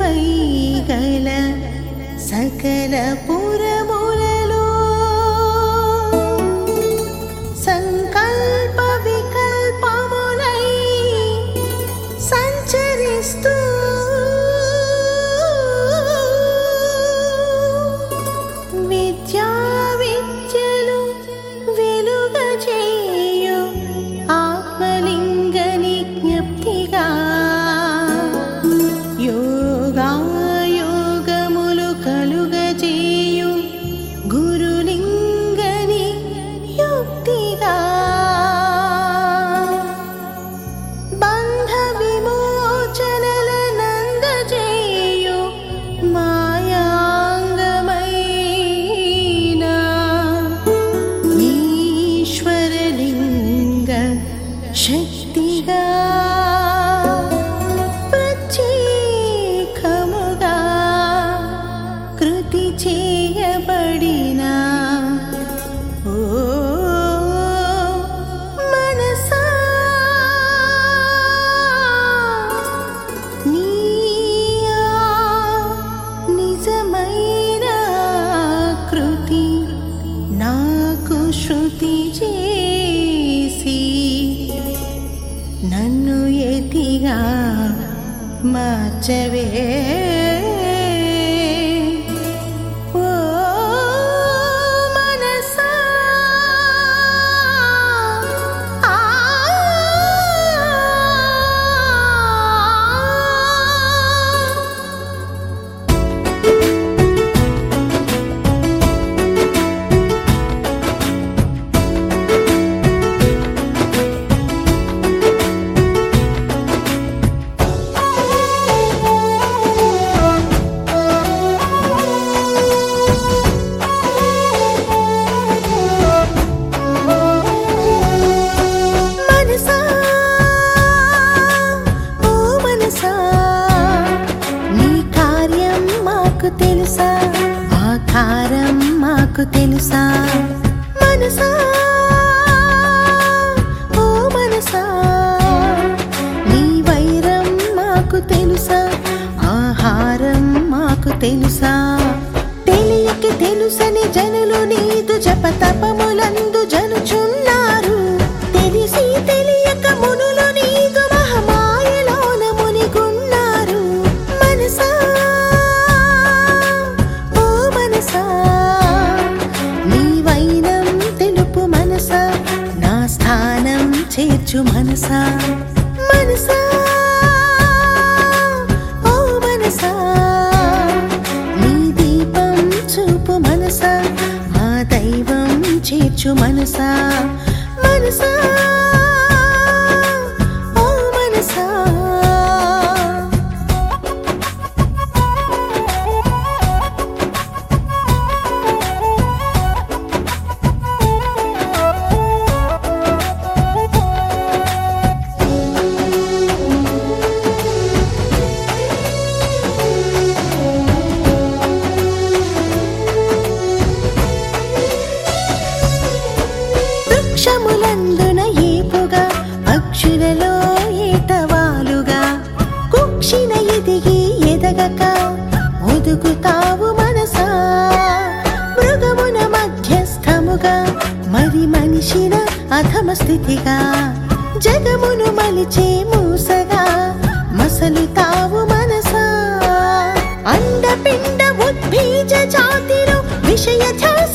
पैगल सकल पुर ఆకారం మాకు తెలుసా? మనసా? ఓ మనసా? నీ వైరం మాకు తెలుసా? ఆహారం మాకు తెలుసా? తెలియక తెలుసని జనులు నీదు జపతపములందు జనుచున్నా. చూపు మనసా మా దైవం చేర్చు మనసా మనసా. మనిషిన అధమ స్థితిగా జగమును మలిచే మూసగా మసలు తావు మనసా. అండపిండ ఉద్భీజ జాతిలో విషయ ధ్యాస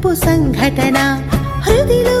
మార్పు సంఘటన హృదిలో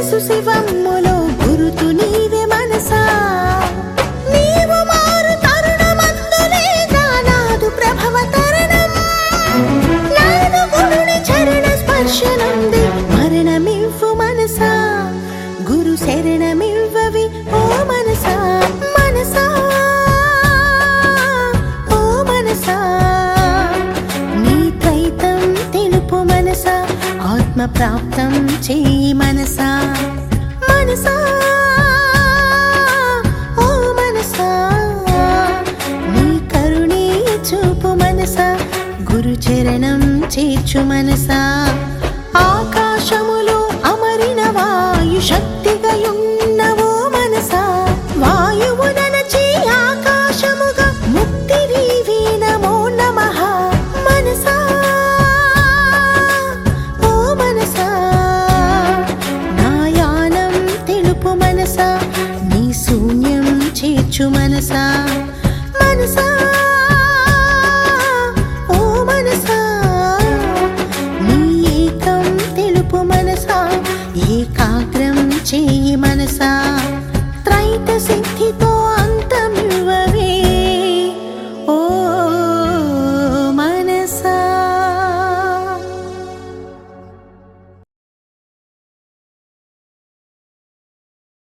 శిశు శివమ్ములో గురుతు నీవే మనసా. ఆత్మ ప్రాప్తం చేయి మనసా. మనసా. ఓ మనసా. నీ కరుణీ చూపు మనసా. గురు చరణం చేర్చు మనసా. ఆకాశములో అమరిన వాయు శక్తి